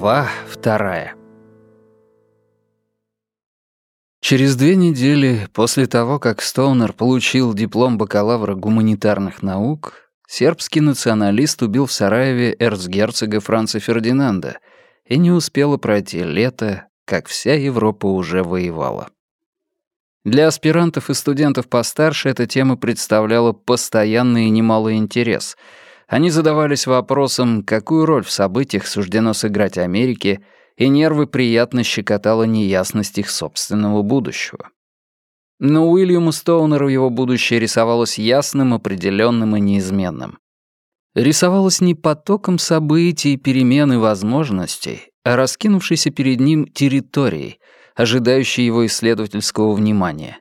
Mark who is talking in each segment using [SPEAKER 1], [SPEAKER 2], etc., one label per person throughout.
[SPEAKER 1] Глава вторая. Через две недели после того, как Стоунер получил диплом бакалавра гуманитарных наук, сербский националист убил в Сараеве эрцгерцога Франца Фердинанда, и не успело пройти лето, как вся Европа уже воевала. Для аспирантов и студентов постарше эта тема представляла постоянный и немалый интерес — они задавались вопросом, какую роль в событиях суждено сыграть Америке, и нервы приятно щекотала неясность их собственного будущего. Но Уильяму Стоунеру его будущее рисовалось ясным, определенным и неизменным. Рисовалось не потоком событий, перемен и возможностей, а раскинувшейся перед ним территорией, ожидающей его исследовательского внимания.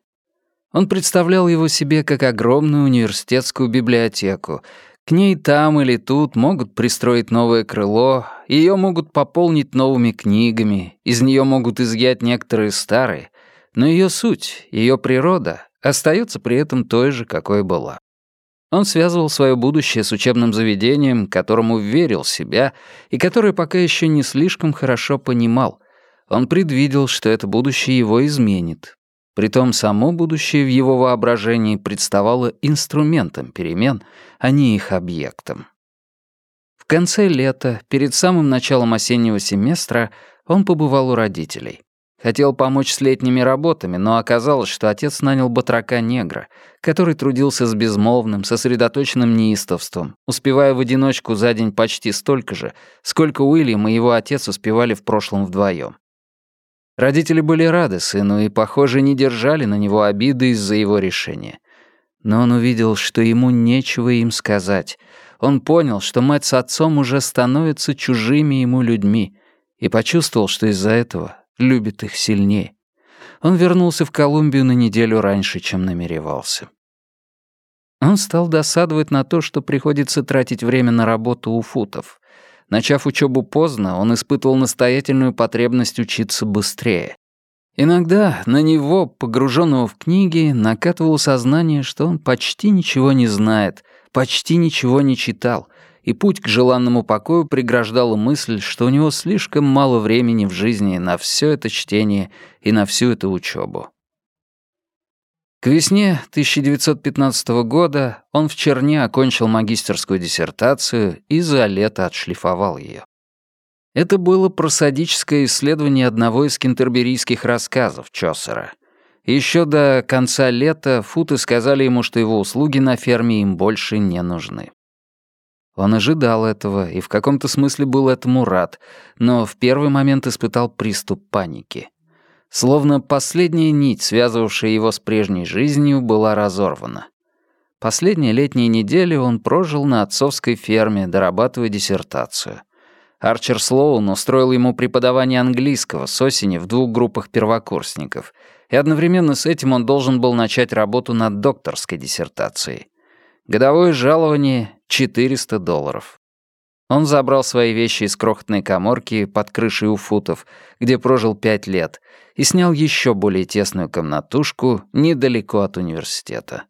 [SPEAKER 1] Он представлял его себе как огромную университетскую библиотеку, к ней там или тут могут пристроить новое крыло, ее могут пополнить новыми книгами, из нее могут изъять некоторые старые, но ее суть, ее природа остается при этом той же, какой была. Он связывал свое будущее с учебным заведением, которому верил себя и которое пока еще не слишком хорошо понимал. Он предвидел, что это будущее его изменит, Притом само будущее в его воображении представало инструментом перемен, а не их объектом. В конце лета, перед самым началом осеннего семестра, он побывал у родителей. Хотел помочь с летними работами, но оказалось, что отец нанял батрака-негра, который трудился с безмолвным, сосредоточенным неистовством, успевая в одиночку за день почти столько же, сколько Уильям и его отец успевали в прошлом вдвоем. Родители были рады сыну и, похоже, не держали на него обиды из-за его решения. Но он увидел, что ему нечего им сказать. Он понял, что мать с отцом уже становятся чужими ему людьми, и почувствовал, что из-за этого любит их сильнее. Он вернулся в Колумбию на неделю раньше, чем намеревался. Он стал досадовать на то, что приходится тратить время на работу у футов. Начав учебу поздно, он испытывал настоятельную потребность учиться быстрее. Иногда на него, погруженного в книги, накатывало сознание, что он почти ничего не знает, почти ничего не читал, и путь к желанному покою преграждала мысль, что у него слишком мало времени в жизни на все это чтение и на всю эту учебу. К весне 1915 года он в Черне окончил магистерскую диссертацию и за лето отшлифовал ее. Это было просадическое исследование одного из кентерберийских рассказов Чосера. Еще до конца лета Футы сказали ему, что его услуги на ферме им больше не нужны. Он ожидал этого и в каком-то смысле был этому рад, но в первый момент испытал приступ паники. Словно последняя нить, связывавшая его с прежней жизнью, была разорвана. Последние летние недели он прожил на отцовской ферме, дорабатывая диссертацию. Арчер Слоун устроил ему преподавание английского с осени в двух группах первокурсников, и одновременно с этим он должен был начать работу над докторской диссертацией. Годовое жалование — 400 долларов. Он забрал свои вещи из крохотной коморки под крышей у футов, где прожил пять лет, и снял еще более тесную комнатушку недалеко от университета.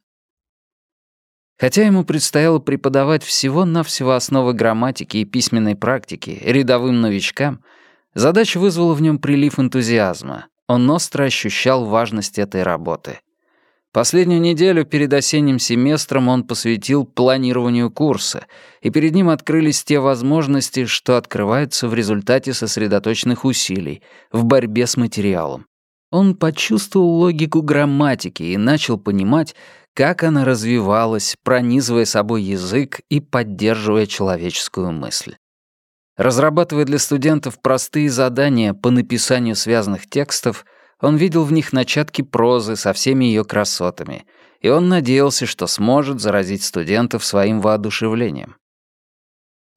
[SPEAKER 1] Хотя ему предстояло преподавать всего-навсего основы грамматики и письменной практики рядовым новичкам, задача вызвала в нем прилив энтузиазма. Он остро ощущал важность этой работы — Последнюю неделю перед осенним семестром он посвятил планированию курса, и перед ним открылись те возможности, что открываются в результате сосредоточенных усилий в борьбе с материалом. Он почувствовал логику грамматики и начал понимать, как она развивалась, пронизывая собой язык и поддерживая человеческую мысль. Разрабатывая для студентов простые задания по написанию связанных текстов — он видел в них начатки прозы со всеми ее красотами, и он надеялся, что сможет заразить студентов своим воодушевлением.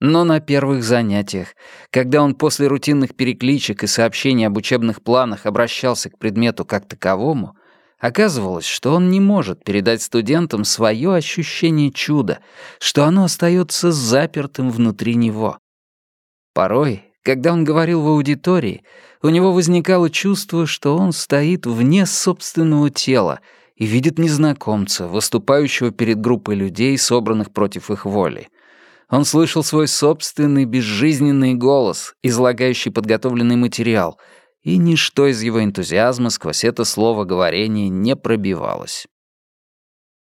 [SPEAKER 1] Но на первых занятиях, когда он после рутинных перекличек и сообщений об учебных планах обращался к предмету как таковому, оказывалось, что он не может передать студентам свое ощущение чуда, что оно остается запертым внутри него. Порой когда он говорил в аудитории, у него возникало чувство, что он стоит вне собственного тела и видит незнакомца, выступающего перед группой людей, собранных против их воли. Он слышал свой собственный безжизненный голос, излагающий подготовленный материал, и ничто из его энтузиазма сквозь это слово говорение не пробивалось.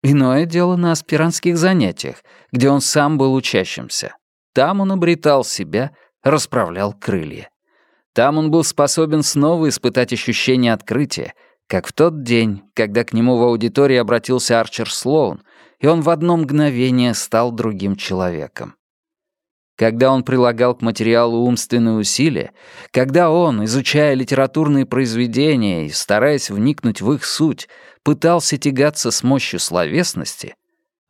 [SPEAKER 1] Иное дело на аспирантских занятиях, где он сам был учащимся. Там он обретал себя, расправлял крылья. Там он был способен снова испытать ощущение открытия, как в тот день, когда к нему в аудитории обратился Арчер Слоун, и он в одно мгновение стал другим человеком. Когда он прилагал к материалу умственные усилия, когда он, изучая литературные произведения и стараясь вникнуть в их суть, пытался тягаться с мощью словесности,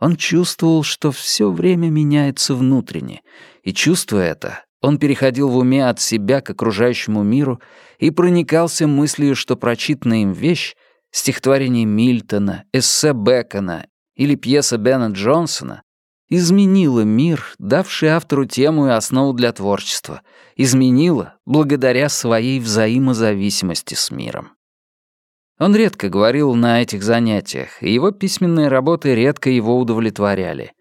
[SPEAKER 1] он чувствовал, что все время меняется внутренне, и, чувствуя это, он переходил в уме от себя к окружающему миру и проникался мыслью, что прочитанная им вещь, стихотворение Мильтона, эссе Бекона или пьеса Бена Джонсона, изменила мир, давший автору тему и основу для творчества, изменила благодаря своей взаимозависимости с миром. Он редко говорил на этих занятиях, и его письменные работы редко его удовлетворяли.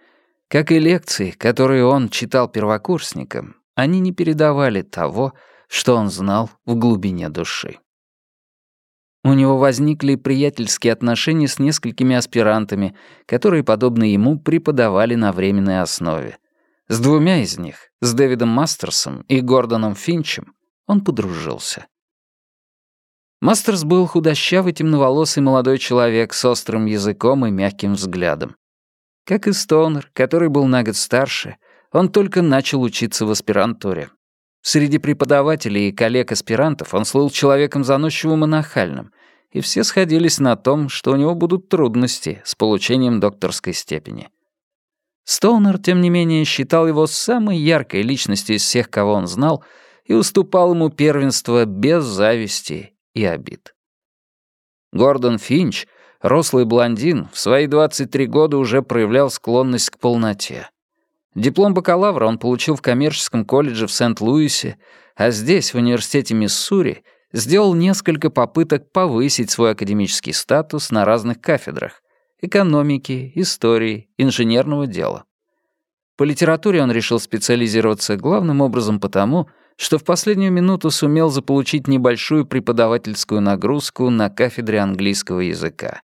[SPEAKER 1] Как и лекции, которые он читал первокурсникам, они не передавали того, что он знал в глубине души. У него возникли приятельские отношения с несколькими аспирантами, которые, подобно ему, преподавали на временной основе. С двумя из них, с Дэвидом Мастерсом и Гордоном Финчем, он подружился. Мастерс был худощавый темноволосый молодой человек с острым языком и мягким взглядом. Как и Стоунер, который был на год старше, он только начал учиться в аспирантуре. Среди преподавателей и коллег-аспирантов он слыл человеком заносчивым и нахальным, и все сходились на том, что у него будут трудности с получением докторской степени. Стоунер, тем не менее, считал его самой яркой личностью из всех, кого он знал, и уступал ему первенство без зависти и обид. Гордон Финч, рослый блондин, в свои 23 года уже проявлял склонность к полноте. Диплом бакалавра он получил в коммерческом колледже в Сент-Луисе, а здесь, в университете Миссури, сделал несколько попыток повысить свой академический статус на разных кафедрах — экономики, истории, инженерного дела. По литературе он решил специализироваться главным образом потому, что в последнюю минуту сумел заполучить небольшую преподавательскую нагрузку на кафедре английского языка.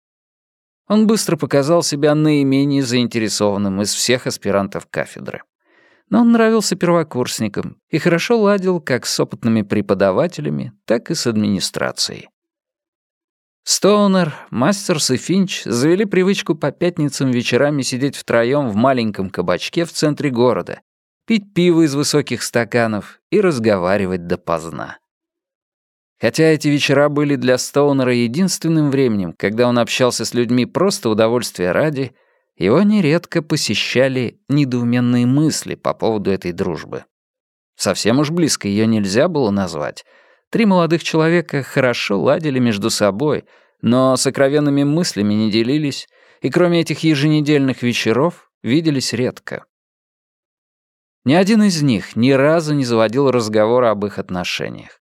[SPEAKER 1] Он быстро показал себя наименее заинтересованным из всех аспирантов кафедры. Но он нравился первокурсникам и хорошо ладил как с опытными преподавателями, так и с администрацией. Стоунер, Мастерс и Финч завели привычку по пятницам вечерами сидеть втроем в маленьком кабачке в центре города, пить пиво из высоких стаканов и разговаривать допоздна. Хотя эти вечера были для Стоунера единственным временем, когда он общался с людьми просто удовольствия ради, его нередко посещали недоуменные мысли по поводу этой дружбы. Совсем уж близко ее нельзя было назвать. Три молодых человека хорошо ладили между собой, но сокровенными мыслями не делились, и кроме этих еженедельных вечеров виделись редко. Ни один из них ни разу не заводил разговора об их отношениях.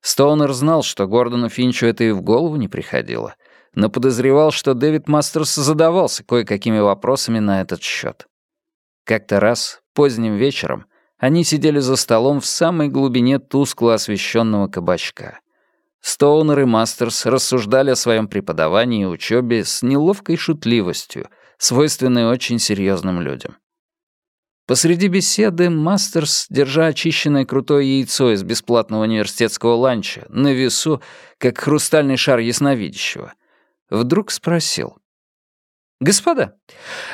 [SPEAKER 1] Стоунер знал, что Гордону Финчу это и в голову не приходило, но подозревал, что Дэвид Мастерс задавался кое-какими вопросами на этот счет. Как-то раз, поздним вечером, они сидели за столом в самой глубине тускло освещенного кабачка. Стоунер и Мастерс рассуждали о своем преподавании и учебе с неловкой шутливостью, свойственной очень серьезным людям. Посреди беседы Мастерс, держа очищенное крутое яйцо из бесплатного университетского ланча на весу, как хрустальный шар ясновидящего, вдруг спросил. «Господа,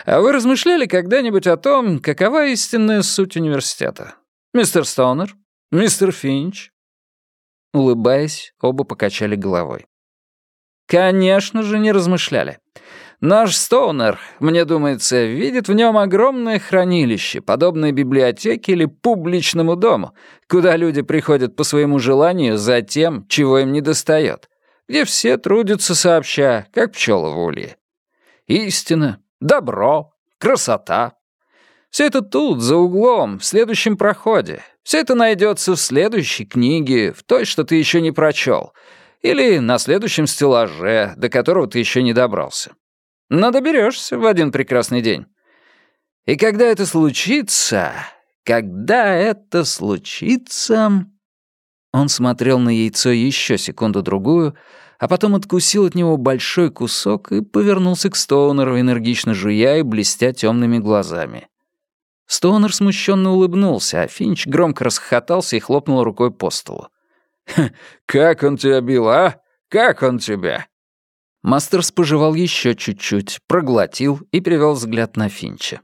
[SPEAKER 1] а вы размышляли когда-нибудь о том, какова истинная суть университета? Мистер Стоунер? Мистер Финч?» Улыбаясь, оба покачали головой. «Конечно же, не размышляли. Наш Стоунер, мне думается, видит в нем огромное хранилище, подобное библиотеке или публичному дому, куда люди приходят по своему желанию за тем, чего им недостает, где все трудятся сообща, как пчелы в улье. Истина, добро, красота. Все это тут, за углом, в следующем проходе. Все это найдется в следующей книге, в той, что ты еще не прочел, или на следующем стеллаже, до которого ты еще не добрался. Но доберешься в один прекрасный день. И когда это случится, когда это случится...» Он смотрел на яйцо еще секунду-другую, а потом откусил от него большой кусок и повернулся к Стоунеру, энергично жуя и блестя темными глазами. Стоунер смущенно улыбнулся, а Финч громко расхохотался и хлопнул рукой по столу. «Как он тебя бил, а? Как он тебя?» Мастерс пожевал еще чуть-чуть, проглотил и перевел взгляд на Финча.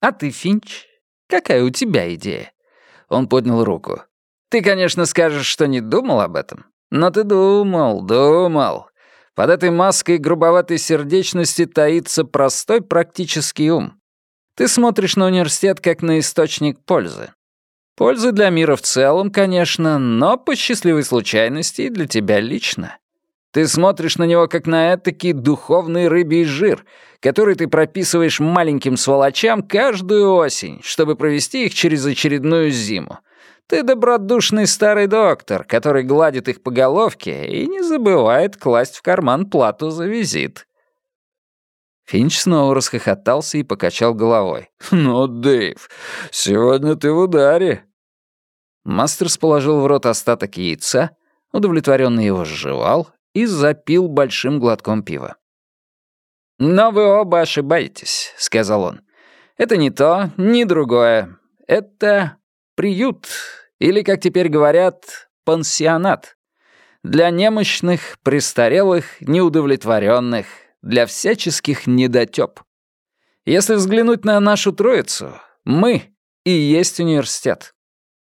[SPEAKER 1] «А ты, Финч, какая у тебя идея?» Он поднял руку. «Ты, конечно, скажешь, что не думал об этом, но ты думал, думал. Под этой маской грубоватой сердечности таится простой практический ум. Ты смотришь на университет как на источник пользы. Пользы для мира в целом, конечно, но по счастливой случайности и для тебя лично. Ты смотришь на него как на этакий духовный рыбий жир, который ты прописываешь маленьким сволочам каждую осень, чтобы провести их через очередную зиму. Ты добродушный старый доктор, который гладит их по головке и не забывает класть в карман плату за визит. Финч снова расхохотался и покачал головой. «Ну, Дэйв, сегодня ты в ударе». Мастерс положил в рот остаток яйца, удовлетворенно его сживал и запил большим глотком пива. «Но вы оба ошибаетесь», — сказал он. «Это не то, ни другое. Это приют, или, как теперь говорят, пансионат. Для немощных, престарелых, неудовлетворенных, для всяческих недотёп. Если взглянуть на нашу троицу, мы и есть университет.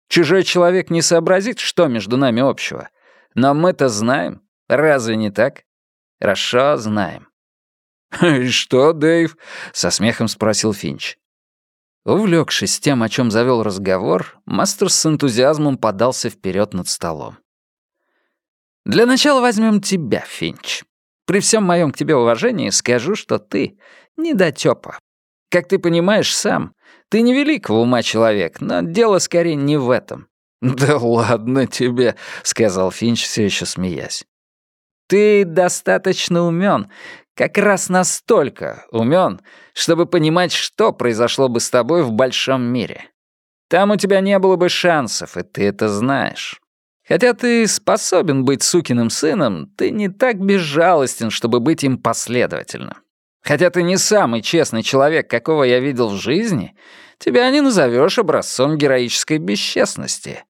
[SPEAKER 1] Чужой человек не сообразит, что между нами общего. Но мы-то знаем. Разве не так? Хорошо знаем. «И что, Дэйв?» — со смехом спросил Финч. Увлекшись тем, о чем завел разговор, мастер с энтузиазмом подался вперед над столом. «Для начала возьмем тебя, Финч. При всем моем к тебе уважении скажу, что ты недотёпа. Как ты понимаешь сам, ты не великого ума человек, но дело скорее не в этом». «Да ладно тебе», — сказал Финч, все еще смеясь. «Ты достаточно умен, как раз настолько умен, чтобы понимать, что произошло бы с тобой в большом мире. Там у тебя не было бы шансов, и ты это знаешь. Хотя ты способен быть сукиным сыном, ты не так безжалостен, чтобы быть им последовательным. Хотя ты не самый честный человек, какого я видел в жизни, тебя не назовешь образцом героической бесчестности.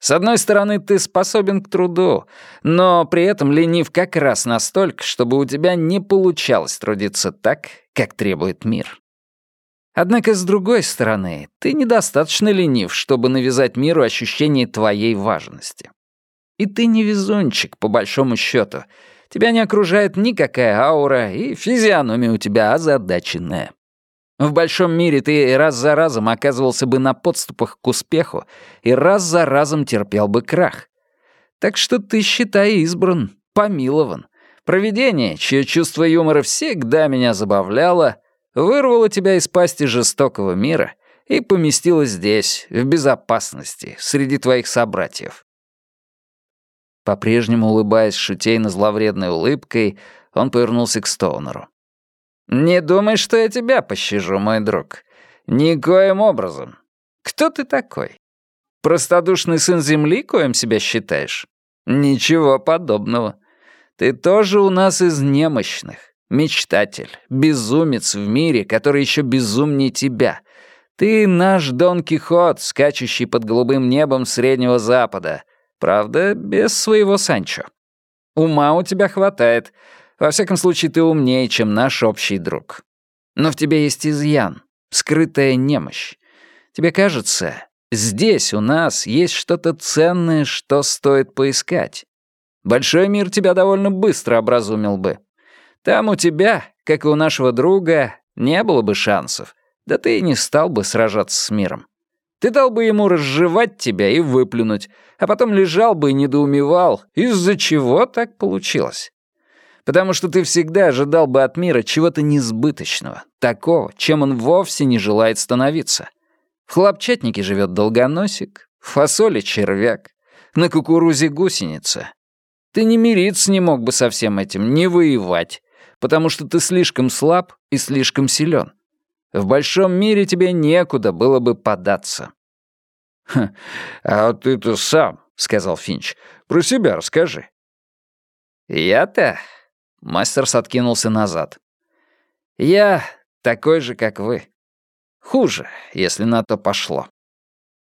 [SPEAKER 1] С одной стороны, ты способен к труду, но при этом ленив как раз настолько, чтобы у тебя не получалось трудиться так, как требует мир. Однако, с другой стороны, ты недостаточно ленив, чтобы навязать миру ощущение твоей важности. И ты не везунчик, по большому счету. Тебя не окружает никакая аура, и физиономия у тебя озадаченная. В большом мире ты раз за разом оказывался бы на подступах к успеху и раз за разом терпел бы крах. Так что ты, считай, избран, помилован. Провидение, чье чувство юмора всегда меня забавляло, вырвало тебя из пасти жестокого мира и поместило здесь, в безопасности, среди твоих собратьев. По-прежнему улыбаясь шутейно-зловредной улыбкой, он повернулся к Стоунеру. «Не думай, что я тебя пощажу, мой друг. Никоим образом. Кто ты такой? Простодушный сын Земли, коим себя считаешь? Ничего подобного. Ты тоже у нас из немощных. Мечтатель, безумец в мире, который еще безумнее тебя. Ты наш Дон Кихот, скачущий под голубым небом Среднего Запада. Правда, без своего Санчо. Ума у тебя хватает. Во всяком случае, ты умнее, чем наш общий друг. Но в тебе есть изъян, скрытая немощь. Тебе кажется, здесь у нас есть что-то ценное, что стоит поискать. Большой мир тебя довольно быстро образумил бы. Там у тебя, как и у нашего друга, не было бы шансов. Да ты и не стал бы сражаться с миром. Ты дал бы ему разжевать тебя и выплюнуть, а потом лежал бы и недоумевал, из-за чего так получилось. Потому что ты всегда ожидал бы от мира чего-то несбыточного, такого, чем он вовсе не желает становиться. В хлопчатнике живет долгоносик, в фасоле червяк, на кукурузе гусеница. Ты не мириться не мог бы со всем этим, не воевать, потому что ты слишком слаб и слишком силен. В большом мире тебе некуда было бы податься».
[SPEAKER 2] «Ха, а ты-то сам», — сказал Финч, — «про себя расскажи».
[SPEAKER 1] «Я-то?» — Мастерс откинулся назад. «Я такой же, как вы. Хуже, если на то пошло.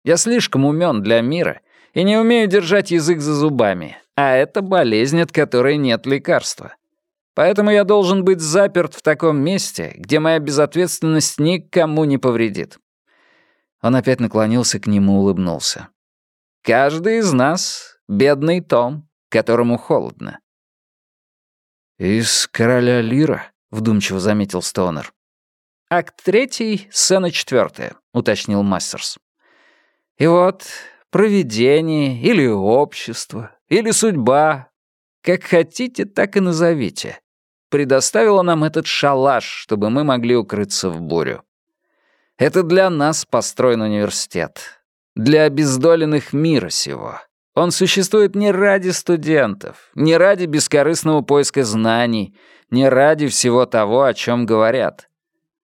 [SPEAKER 1] Я слишком умен для мира и не умею держать язык за зубами, а это болезнь, от которой нет лекарства. Поэтому я должен быть заперт в таком месте, где моя безответственность никому не повредит». Он опять наклонился к нему и улыбнулся. «Каждый из нас — бедный Том, которому холодно».
[SPEAKER 2] «Из короля Лира», — вдумчиво заметил Стоунер.
[SPEAKER 1] «Акт третий, сцена четвертая», — уточнил Мастерс. «И вот провидение или общество, или судьба, как хотите, так и назовите, предоставила нам этот шалаш, чтобы мы могли укрыться в бурю. Это для нас построен университет, для обездоленных мира сего. Он существует не ради студентов, не ради бескорыстного поиска знаний, не ради всего того, о чем говорят.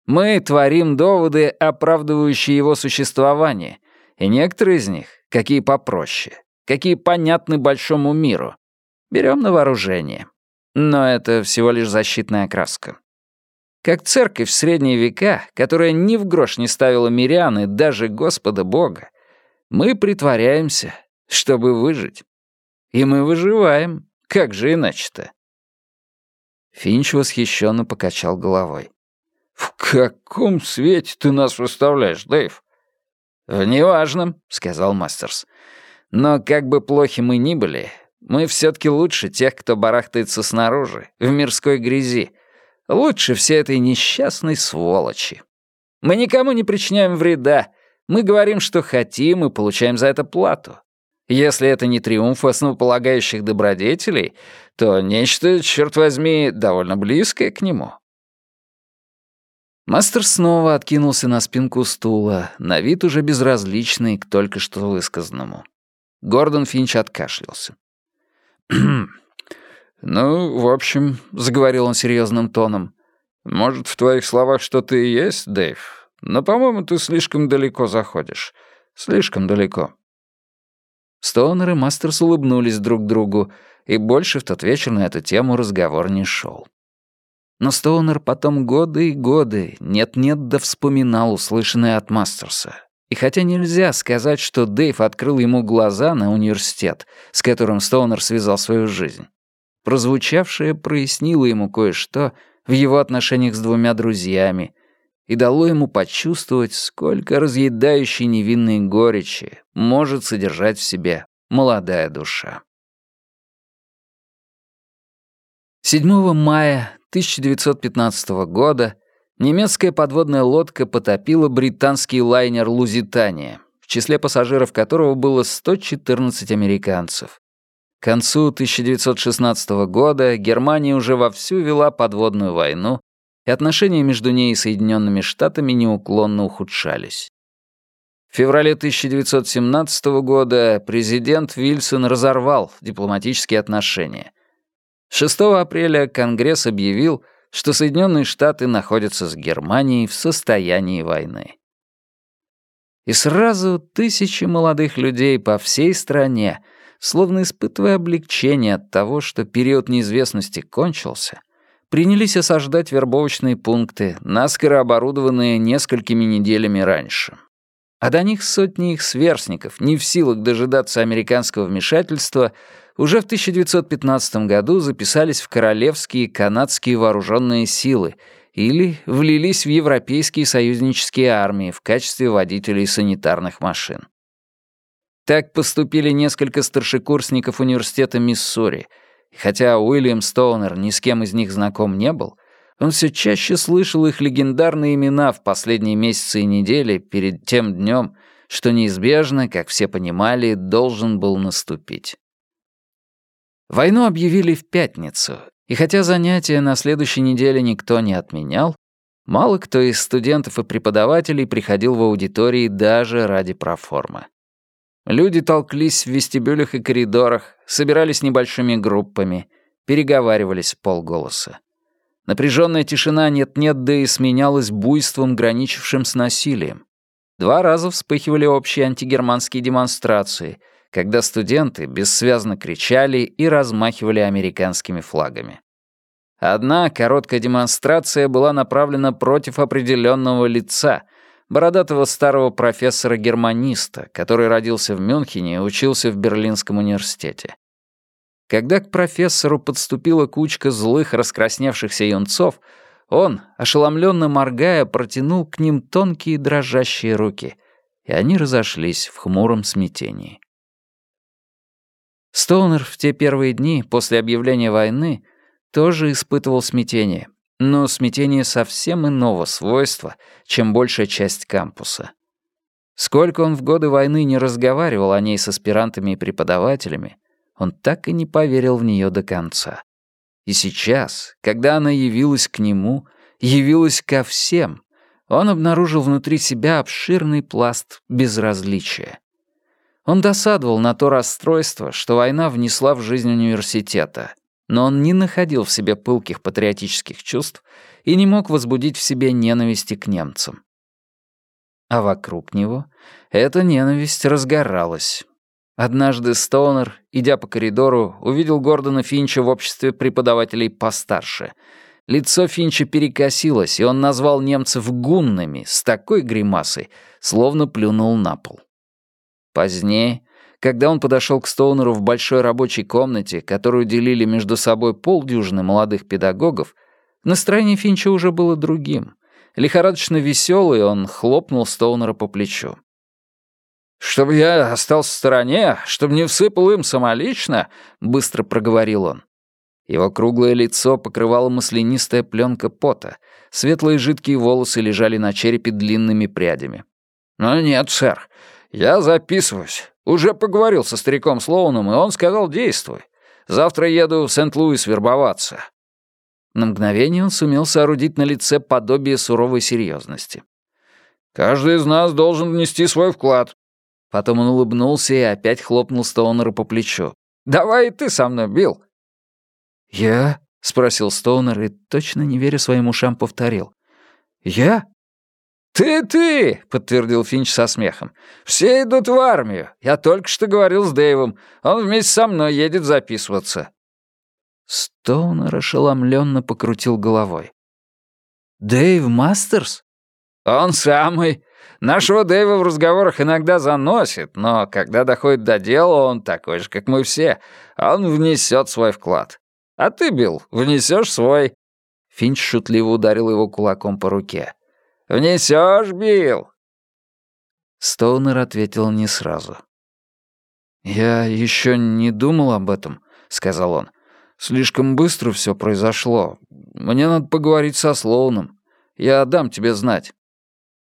[SPEAKER 1] Мы творим доводы, оправдывающие его существование, и некоторые из них, какие попроще, какие понятны большому миру, берем на вооружение. Но это всего лишь защитная окраска. Как церковь в средние века, которая ни в грош не ставила мирян и даже Господа Бога, мы притворяемся, чтобы выжить. И мы выживаем, как же иначе-то? Финч восхищенно покачал головой.
[SPEAKER 2] «В каком свете ты нас выставляешь, Дэйв?»
[SPEAKER 1] «В неважном», — сказал Мастерс. «Но как бы плохи мы ни были, мы все-таки лучше тех, кто барахтается снаружи, в мирской грязи. Лучше всей этой несчастной сволочи. Мы никому не причиняем вреда. Мы говорим, что хотим, и получаем за это плату. Если это не триумф основополагающих добродетелей, то нечто, черт возьми, довольно близкое к нему. Мастер снова откинулся на спинку стула, на вид уже безразличный к только что высказанному. Гордон Финч откашлялся.
[SPEAKER 2] «Ну, в общем», — заговорил он серьезным тоном, «может, в твоих словах что-то и есть, Дэйв, но, по-моему, ты слишком далеко заходишь. Слишком далеко».
[SPEAKER 1] Стоунер и Мастерс улыбнулись друг другу, и больше в тот вечер на эту тему разговор не шел. Но Стоунер потом годы и годы нет-нет да вспоминал услышанное от Мастерса. И хотя нельзя сказать, что Дэйв открыл ему глаза на университет, с которым Стоунер связал свою жизнь, прозвучавшее прояснило ему кое-что в его отношениях с двумя друзьями и дало ему почувствовать, сколько разъедающей невинной горечи может содержать в себе молодая душа. 7 мая 1915 года немецкая подводная лодка потопила британский лайнер «Лузитания», в числе пассажиров которого было 114 американцев. К концу 1916 года Германия уже вовсю вела подводную войну, и отношения между ней и Соединенными Штатами неуклонно ухудшались. В феврале 1917 года президент Вильсон разорвал дипломатические отношения. 6 апреля Конгресс объявил, что Соединенные Штаты находятся с Германией в состоянии войны. И сразу тысячи молодых людей по всей стране, словно испытывая облегчение от того, что период неизвестности кончился, принялись осаждать вербовочные пункты, наскоро оборудованные несколькими неделями раньше. А до них сотни их сверстников, не в силах дожидаться американского вмешательства, уже в 1915 году записались в королевские канадские вооруженные силы или влились в европейские союзнические армии в качестве водителей санитарных машин. Так поступили несколько старшекурсников университета Миссури, хотя Уильям Стоунер ни с кем из них знаком не был, он все чаще слышал их легендарные имена в последние месяцы и недели перед тем днем, что неизбежно, как все понимали, должен был наступить. Войну объявили в пятницу, и хотя занятия на следующей неделе никто не отменял, мало кто из студентов и преподавателей приходил в аудитории даже ради проформы. Люди толклись в вестибюлях и коридорах, собирались небольшими группами, переговаривались полголоса. Напряженная тишина нет-нет, да и сменялась буйством, граничившим с насилием. Два раза вспыхивали общие антигерманские демонстрации, когда студенты бессвязно кричали и размахивали американскими флагами. Одна короткая демонстрация была направлена против определенного лица, бородатого старого профессора-германиста, который родился в Мюнхене и учился в Берлинском университете. Когда к профессору подступила кучка злых раскрасневшихся юнцов, он, ошеломленно моргая, протянул к ним тонкие дрожащие руки, и они разошлись в хмуром смятении. Стоунер в те первые дни после объявления войны тоже испытывал смятение, но смятение совсем иного свойства, чем большая часть кампуса. Сколько он в годы войны не разговаривал о ней с аспирантами и преподавателями, он так и не поверил в нее до конца. И сейчас, когда она явилась к нему, явилась ко всем, он обнаружил внутри себя обширный пласт безразличия. Он досадовал на то расстройство, что война внесла в жизнь университета, но он не находил в себе пылких патриотических чувств и не мог возбудить в себе ненависти к немцам. А вокруг него эта ненависть разгоралась, Однажды Стоунер, идя по коридору, увидел Гордона Финча в обществе преподавателей постарше. Лицо Финча перекосилось, и он назвал немцев гуннами с такой гримасой, словно плюнул на пол. Позднее, когда он подошел к Стоунеру в большой рабочей комнате, которую делили между собой полдюжины молодых педагогов, настроение Финча уже было другим. Лихорадочно веселый, он хлопнул Стоунера по плечу. «Чтобы я остался в стороне, чтобы не всыпал им самолично», — быстро проговорил он. Его круглое лицо покрывало маслянистая пленка пота, светлые жидкие волосы лежали на черепе длинными прядями. «Ну нет, сэр, я записываюсь. Уже поговорил со стариком Слоуном, и он сказал «действуй». Завтра еду в Сент-Луис вербоваться». На мгновение он сумел соорудить на лице подобие суровой серьезности. «Каждый из нас должен внести свой вклад. Потом он улыбнулся и опять хлопнул Стоунера по плечу. «Давай и ты со мной, Билл». «Я?» — спросил Стоунер и, точно не веря своим ушам, повторил. «Я?» «Ты-ты!» — подтвердил Финч со смехом. «Все идут в армию. Я только что говорил с Дэйвом. Он вместе со мной едет записываться». Стоунер ошеломленно покрутил головой. «Дэйв Мастерс?» «Он самый. Нашего Дэйва в разговорах иногда заносит, но когда доходит до дела, он такой же, как мы все. Он внесет свой вклад. А ты, Билл, внесешь свой». Финч шутливо ударил его кулаком по руке. «Внесешь, Билл?» Стоунер ответил не сразу. «Я еще не думал об этом», — сказал он. «Слишком быстро все произошло. Мне надо поговорить со Слоуном. Я дам тебе знать».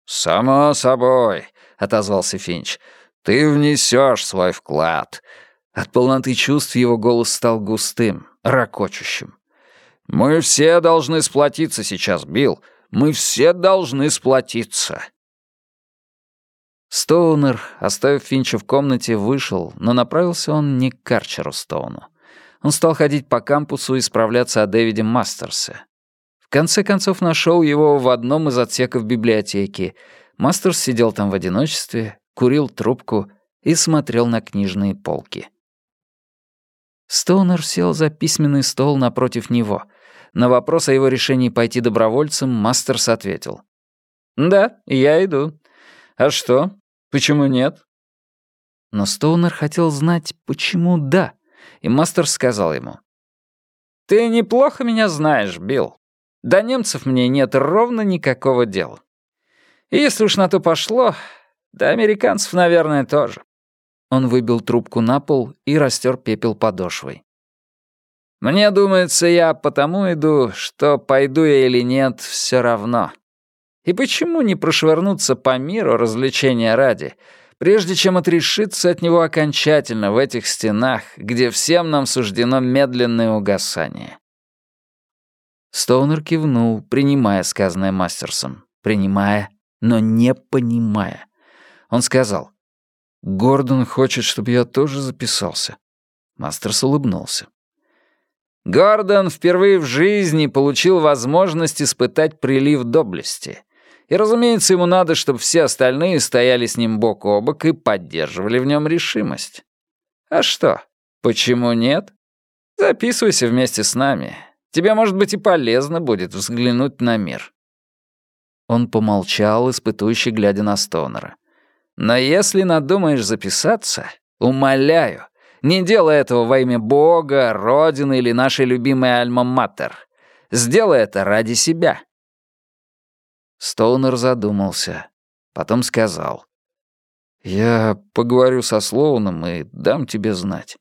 [SPEAKER 1] «Само собой», — отозвался Финч. «Ты внесешь свой вклад». От полноты чувств его голос стал густым, ракочущим. «Мы все должны сплотиться сейчас, Билл. Мы все должны сплотиться». Стоунер, оставив Финча в комнате, вышел, но направился он не к Карчеру Стоуну. Он стал ходить по кампусу и справляться о Дэвиде Мастерсе. В конце концов нашел его в одном из отсеков библиотеки. Мастерс сидел там в одиночестве, курил трубку и смотрел на книжные полки. Стоунер сел за письменный стол напротив него. На вопрос о его решении пойти добровольцем Мастерс ответил. «Да, я иду. А что? Почему нет?» Но Стоунер хотел знать, почему «да», и Мастерс сказал ему. «Ты неплохо меня знаешь, Билл. До немцев мне нет ровно никакого дела. И если уж на то пошло, до американцев, наверное, тоже. Он выбил трубку на пол и растер пепел подошвой. Мне думается, я потому иду, что пойду я или нет, все равно. И почему не прошвырнуться по миру развлечения ради, прежде чем отрешиться от него окончательно в этих стенах, где всем нам суждено медленное угасание? Стоунер кивнул, принимая сказанное Мастерсом. Принимая, но не понимая. Он сказал, «Гордон хочет, чтобы я тоже записался». Мастерс улыбнулся.
[SPEAKER 2] Гордон впервые в жизни получил возможность испытать прилив доблести. И, разумеется, ему надо, чтобы все остальные стояли с ним бок о бок и поддерживали в нем решимость. А что, почему нет? Записывайся вместе с нами. Тебе, может быть, и полезно будет взглянуть на мир».
[SPEAKER 1] Он помолчал, испытующе глядя на Стонера.
[SPEAKER 2] «Но если надумаешь записаться, умоляю, не делай этого во имя Бога, Родины или нашей любимой Альма-Матер. Сделай это ради себя».
[SPEAKER 1] Стоунер задумался. Потом сказал. «Я поговорю со Слоуном и дам тебе знать».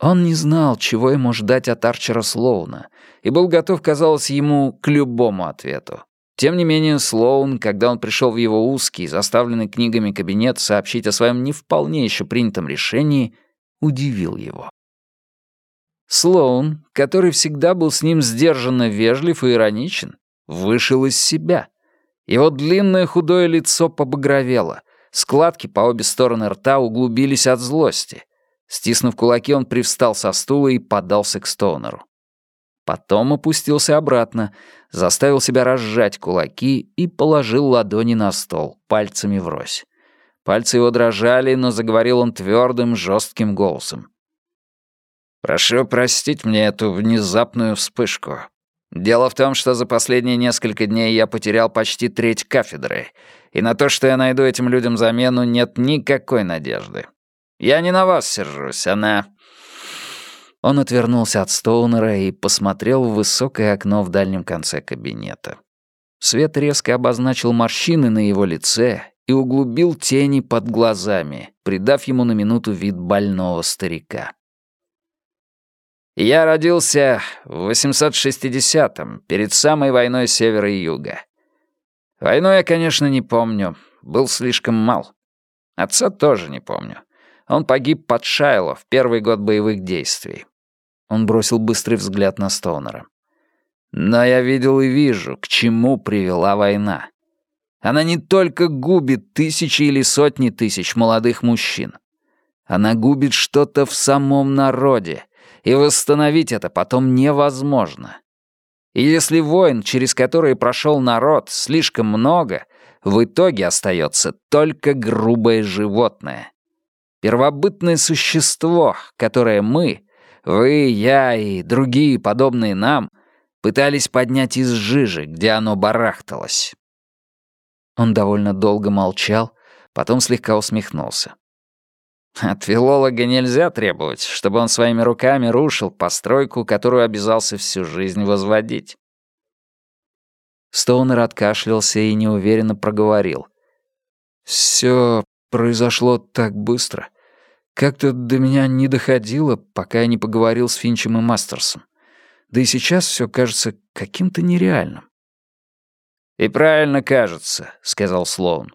[SPEAKER 1] Он не знал, чего ему ждать от Арчера Слоуна, и был готов, казалось ему, к любому ответу. Тем не менее, Слоун, когда он пришел в его узкий, заставленный книгами кабинет сообщить о своем не вполне еще принятом решении, удивил его. Слоун, который всегда был с ним сдержанно вежлив и ироничен, вышел из себя. Его длинное худое лицо побагровело, складки по обе стороны рта углубились от злости. Стиснув кулаки, он привстал со стула и подался к Стоунеру. Потом опустился обратно, заставил себя разжать кулаки и положил ладони на стол, пальцами врозь. Пальцы его дрожали, но заговорил он твердым, жестким голосом. «Прошу простить мне эту внезапную вспышку. Дело в том, что за последние несколько дней я потерял почти треть кафедры, и на то, что я найду этим людям замену, нет никакой надежды. Я не на вас сержусь, а на...» Он отвернулся от Стоунера и посмотрел в высокое окно в дальнем конце кабинета. Свет резко обозначил морщины на его лице и углубил тени под глазами, придав ему на минуту вид больного старика. «Я родился в 860-м, перед самой войной Севера и Юга. Войну я, конечно, не помню, был слишком мал. Отца тоже не помню. Он погиб под Шайло в первый год боевых действий. Он бросил быстрый взгляд на Стоунера. Но я видел и вижу, к чему привела война. Она не только губит тысячи или сотни тысяч молодых мужчин. Она губит что-то в самом народе, и восстановить это потом невозможно. И если войн, через которые прошел народ, слишком много, в итоге остается только грубое животное. Первобытное существо, которое мы, вы, я и другие, подобные нам, пытались поднять из жижи, где оно барахталось. Он довольно долго молчал, потом слегка усмехнулся. От филолога нельзя требовать, чтобы он своими руками рушил постройку, которую обязался всю жизнь возводить. Стоунер откашлялся и неуверенно проговорил. «Все Произошло так быстро. Как-то до меня не доходило, пока я не поговорил с Финчем и Мастерсом. Да и сейчас все кажется каким-то нереальным. «И правильно кажется», — сказал Слоун.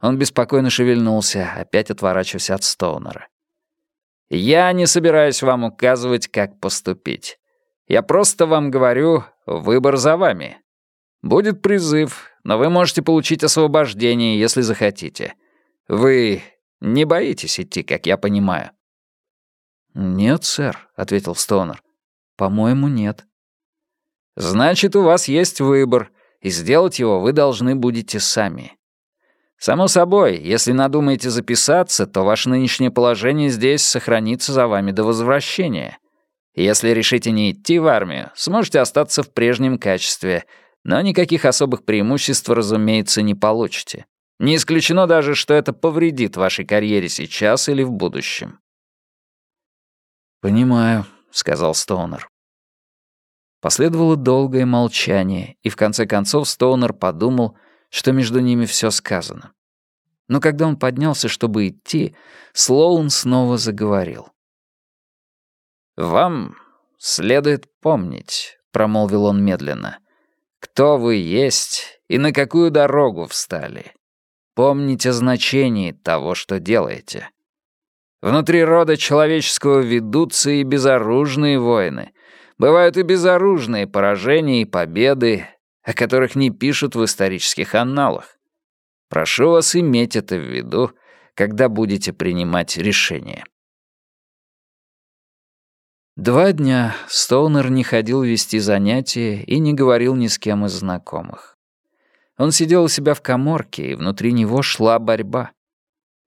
[SPEAKER 1] Он беспокойно шевельнулся, опять отворачиваясь от Стоунера. «Я не собираюсь вам указывать, как поступить. Я просто вам говорю, выбор за вами. Будет призыв, но вы можете получить освобождение, если захотите. Вы не боитесь идти, как я понимаю?» «Нет, сэр», — ответил Стонер. «По-моему, нет». «Значит, у вас есть выбор, и сделать его вы должны будете сами. Само собой, если надумаете записаться, то ваше нынешнее положение здесь сохранится за вами до возвращения. Если решите не идти в армию, сможете остаться в прежнем качестве, но никаких особых преимуществ, разумеется, не получите. Не исключено даже, что это повредит вашей карьере сейчас или в будущем. «Понимаю», — сказал Стоунер. Последовало долгое молчание, и в конце концов Стоунер подумал, что между ними все сказано. Но когда он поднялся, чтобы идти, Слоун снова заговорил. «Вам следует помнить», — промолвил он медленно, — «кто вы есть и на какую дорогу встали. Помните о значении того, что делаете. Внутри рода человеческого ведутся и безоружные войны. Бывают и безоружные поражения и победы, о которых не пишут в исторических анналах. Прошу вас иметь это в виду, когда будете принимать решения. Два дня Стоунер не ходил вести занятия и не говорил ни с кем из знакомых. Он сидел у себя в коморке, и внутри него шла борьба.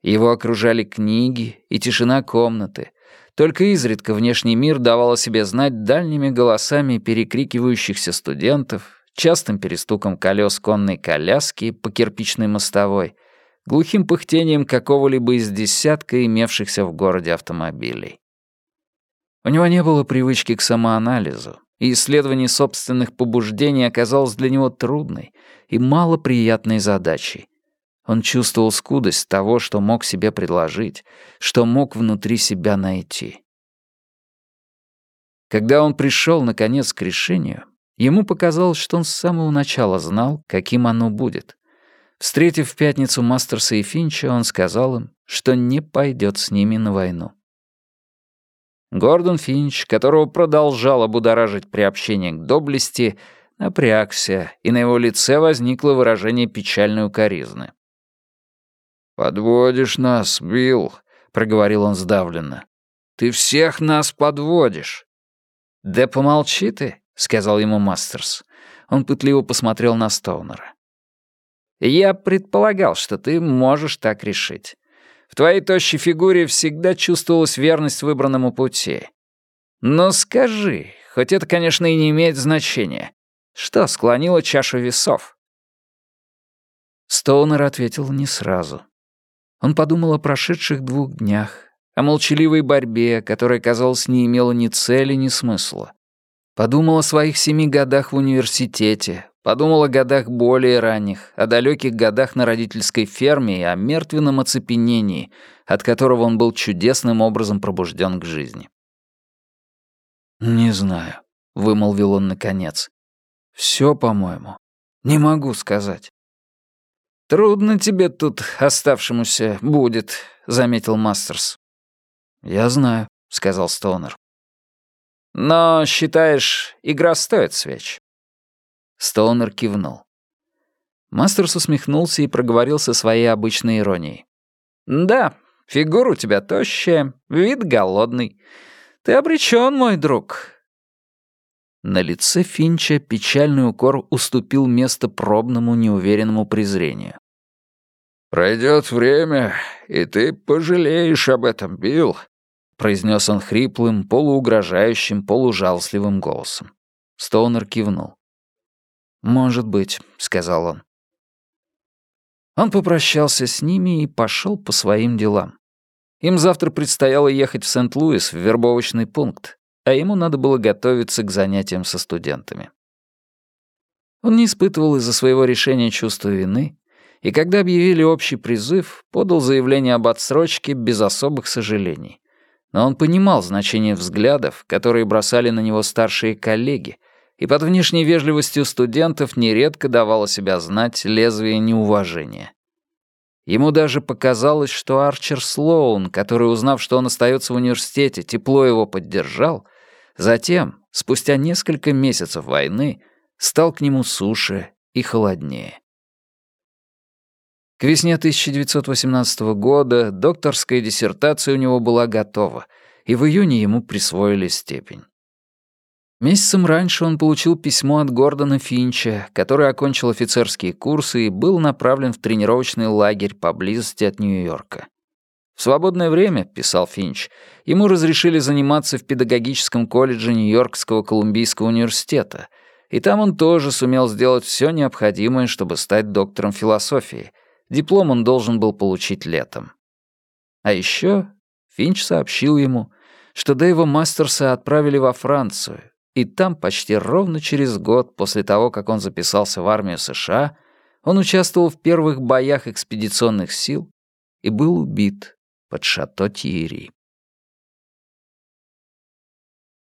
[SPEAKER 1] Его окружали книги и тишина комнаты. Только изредка внешний мир давал о себе знать дальними голосами перекрикивающихся студентов, частым перестуком колес конной коляски по кирпичной мостовой, глухим пыхтением какого-либо из десятка имевшихся в городе автомобилей. У него не было привычки к самоанализу, и исследование собственных побуждений оказалось для него трудной и малоприятной задачей. Он чувствовал скудость того, что мог себе предложить, что мог внутри себя найти. Когда он пришел, наконец, к решению, ему показалось, что он с самого начала знал, каким оно будет. Встретив в пятницу Мастерса и Финча, он сказал им, что не пойдет с ними на войну. Гордон Финч, которого продолжало будоражить приобщение к доблести, напрягся, и на его лице возникло выражение печальной укоризны.
[SPEAKER 2] «Подводишь нас, Билл», — проговорил он сдавленно. «Ты всех нас подводишь».
[SPEAKER 1] «Да помолчи ты», — сказал ему Мастерс. Он пытливо посмотрел на Стоунера. «Я предполагал, что ты можешь так решить. В твоей тощей фигуре всегда чувствовалась верность выбранному пути. Но скажи, хоть это, конечно, и не имеет значения, что склонило чашу весов?» Стоунер ответил не сразу. Он подумал о прошедших двух днях, о молчаливой борьбе, которая, казалось, не имела ни цели, ни смысла. Подумал о своих семи годах в университете, Подумал о годах более ранних, о далеких годах на родительской ферме и о мертвенном оцепенении, от которого он был чудесным образом пробужден к жизни. «Не знаю», — вымолвил он наконец. «Все, по-моему. Не могу сказать». «Трудно тебе тут, оставшемуся, будет», — заметил Мастерс. «Я знаю», — сказал Стоунер. «Но, считаешь, игра стоит свеч?» Стоунер кивнул. Мастерс усмехнулся и проговорил со своей обычной иронией. «Да, фигура у тебя тощая, вид голодный. Ты обречен, мой друг». На лице Финча печальный укор уступил место пробному неуверенному презрению.
[SPEAKER 2] «Пройдет время, и ты пожалеешь об этом, Билл», — произнес он хриплым, полуугрожающим, полужалостливым голосом.
[SPEAKER 1] Стоунер кивнул. «Может быть», — сказал он. Он попрощался с ними и пошел по своим делам. Им завтра предстояло ехать в Сент-Луис, в вербовочный пункт, а ему надо было готовиться к занятиям со студентами. Он не испытывал из-за своего решения чувства вины, и когда объявили общий призыв, подал заявление об отсрочке без особых сожалений. Но он понимал значение взглядов, которые бросали на него старшие коллеги, и под внешней вежливостью студентов нередко давало себя знать лезвие неуважения. Ему даже показалось, что Арчер Слоун, который, узнав, что он остается в университете, тепло его поддержал, затем, спустя несколько месяцев войны, стал к нему суше и холоднее. К весне 1918 года докторская диссертация у него была готова, и в июне ему присвоили степень. Месяцем раньше он получил письмо от Гордона Финча, который окончил офицерские курсы и был направлен в тренировочный лагерь поблизости от Нью-Йорка. В свободное время, писал Финч, ему разрешили заниматься в педагогическом колледже Нью-Йоркского Колумбийского университета, и там он тоже сумел сделать все необходимое, чтобы стать доктором философии. Диплом он должен был получить летом. А еще Финч сообщил ему, что Дэйва Мастерса отправили во Францию, и там почти ровно через год после того, как он записался в армию США, он участвовал в первых боях экспедиционных сил и был убит под Шато Тьерри.